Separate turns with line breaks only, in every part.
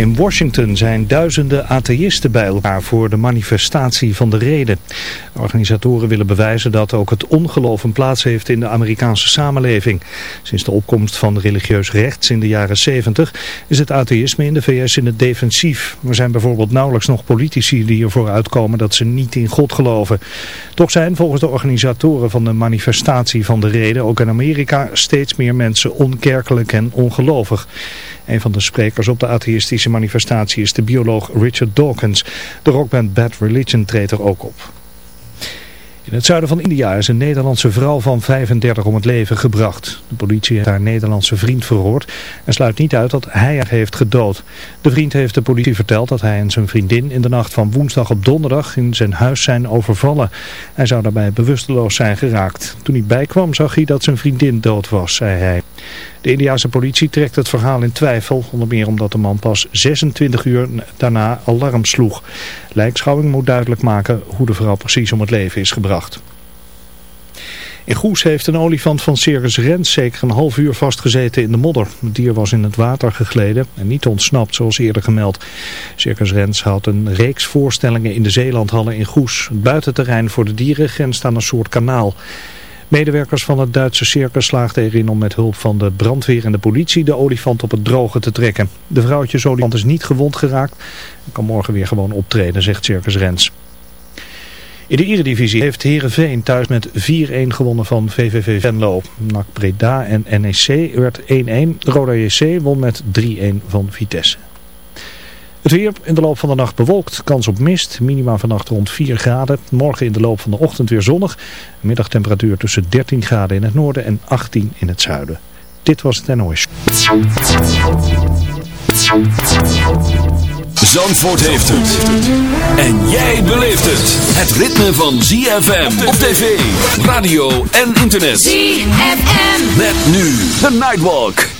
In Washington zijn duizenden atheïsten bij elkaar voor de manifestatie van de reden. De organisatoren willen bewijzen dat ook het ongeloof een plaats heeft in de Amerikaanse samenleving. Sinds de opkomst van religieus rechts in de jaren 70 is het atheïsme in de VS in het defensief. Er zijn bijvoorbeeld nauwelijks nog politici die ervoor uitkomen dat ze niet in God geloven. Toch zijn volgens de organisatoren van de manifestatie van de reden ook in Amerika steeds meer mensen onkerkelijk en ongelovig. Een van de sprekers op de atheïstische manifestatie is de bioloog Richard Dawkins. De rockband Bad Religion treedt er ook op. In het zuiden van India is een Nederlandse vrouw van 35 om het leven gebracht. De politie heeft haar Nederlandse vriend verhoord en sluit niet uit dat hij haar heeft gedood. De vriend heeft de politie verteld dat hij en zijn vriendin in de nacht van woensdag op donderdag in zijn huis zijn overvallen. Hij zou daarbij bewusteloos zijn geraakt. Toen hij bijkwam zag hij dat zijn vriendin dood was, zei hij. De Indiase politie trekt het verhaal in twijfel, onder meer omdat de man pas 26 uur daarna alarm sloeg. Lijkschouwing moet duidelijk maken hoe de vrouw precies om het leven is gebracht. In Goes heeft een olifant van Circus Rens zeker een half uur vastgezeten in de modder. Het dier was in het water gegleden en niet ontsnapt zoals eerder gemeld. Circus Rens had een reeks voorstellingen in de Zeelandhallen in Goes. Het buitenterrein voor de dieren grenst aan een soort kanaal. Medewerkers van het Duitse circus slaagden erin om met hulp van de brandweer en de politie de olifant op het droge te trekken. De vrouwtjes olifant is niet gewond geraakt en kan morgen weer gewoon optreden, zegt Circus Rens. In de Eredivisie heeft Herenveen thuis met 4-1 gewonnen van VVV Venlo. NAC Breda en NEC werd 1-1. Roda JC won met 3-1 van Vitesse. Het weer in de loop van de nacht bewolkt, kans op mist, minima vannacht rond 4 graden. Morgen in de loop van de ochtend weer zonnig. Middagtemperatuur tussen 13 graden in het noorden en 18 in het zuiden. Dit was het NOS.
Zandvoort heeft het. En jij beleeft het. Het ritme van ZFM op tv, radio en internet.
ZFM.
Met nu de Nightwalk.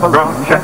Babylon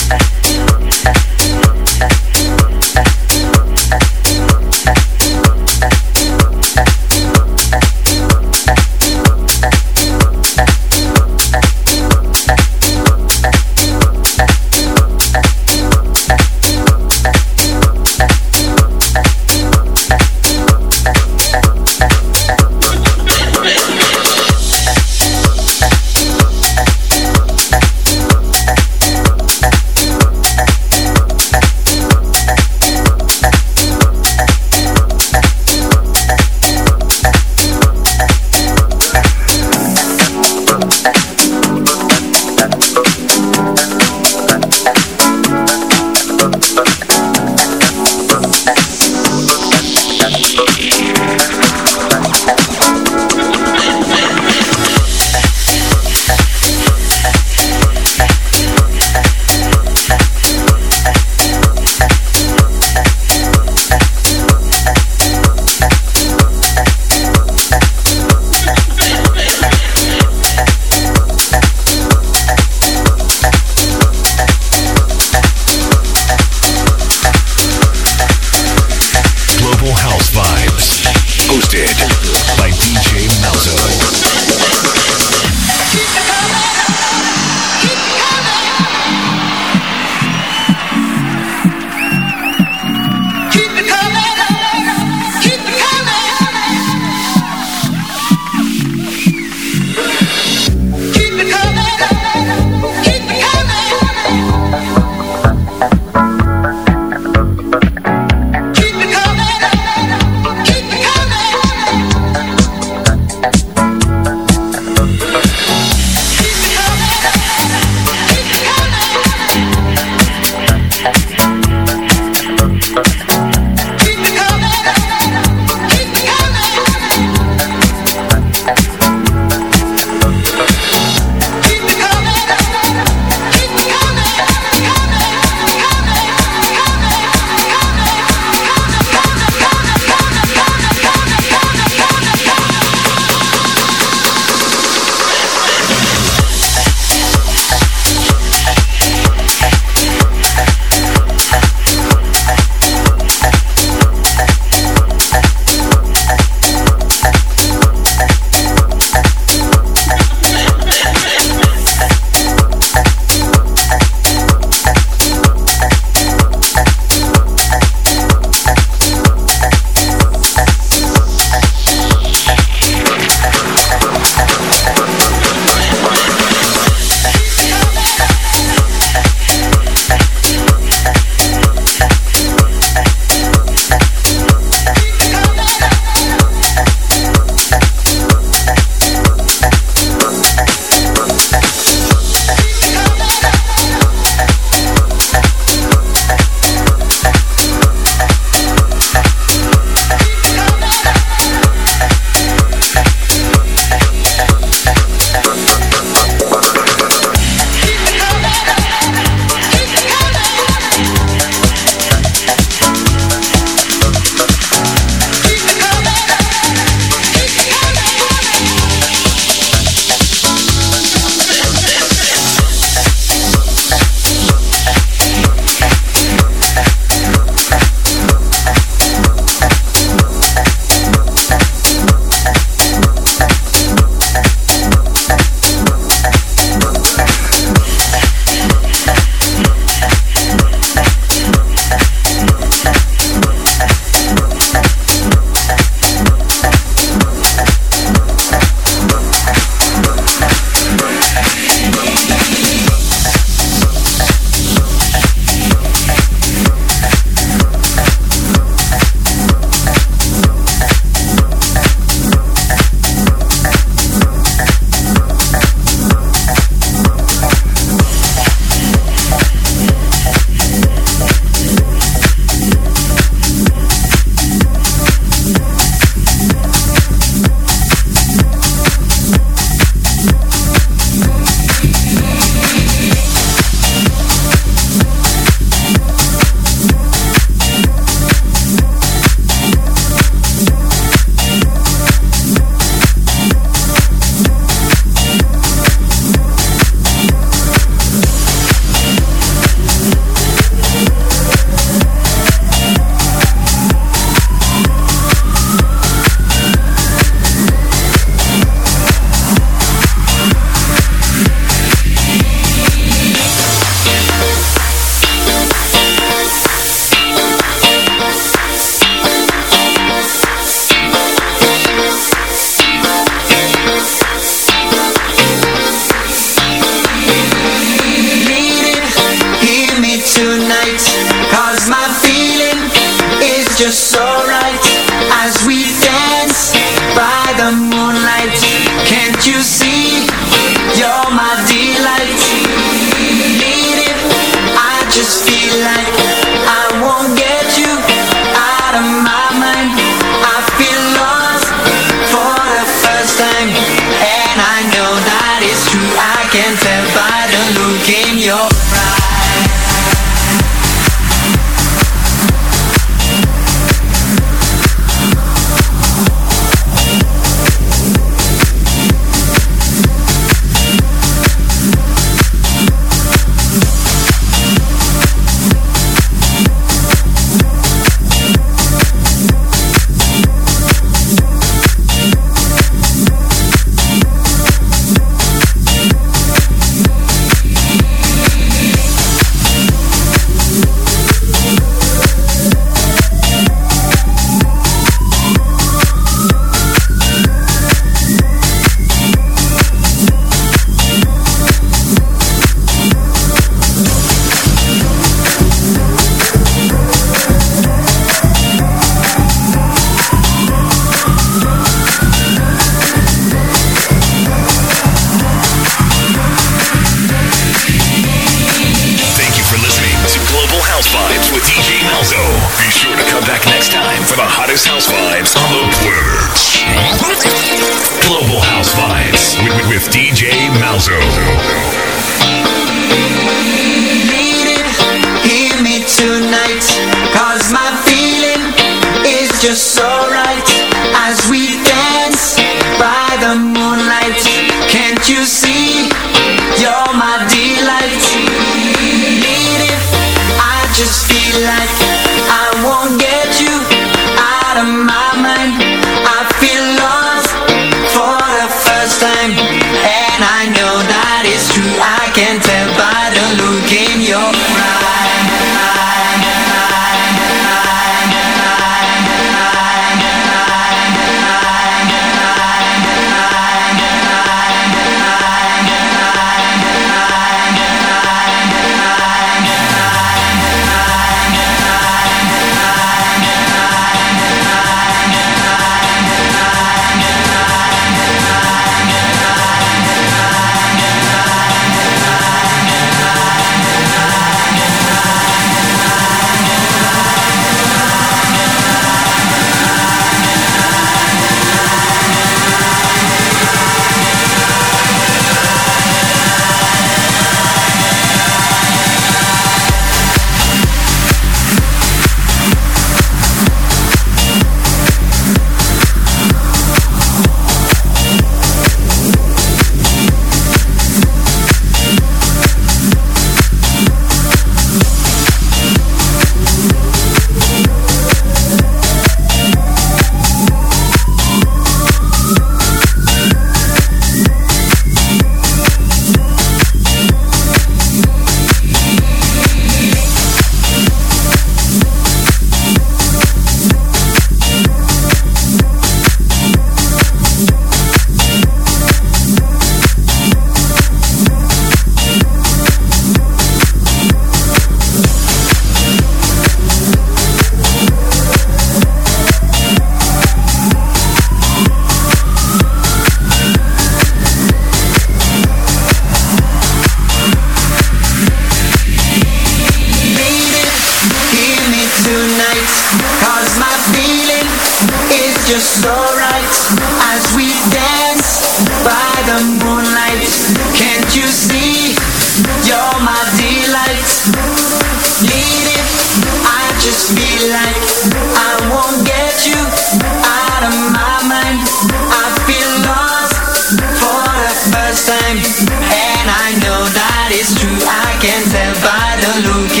Zeven bij de Luke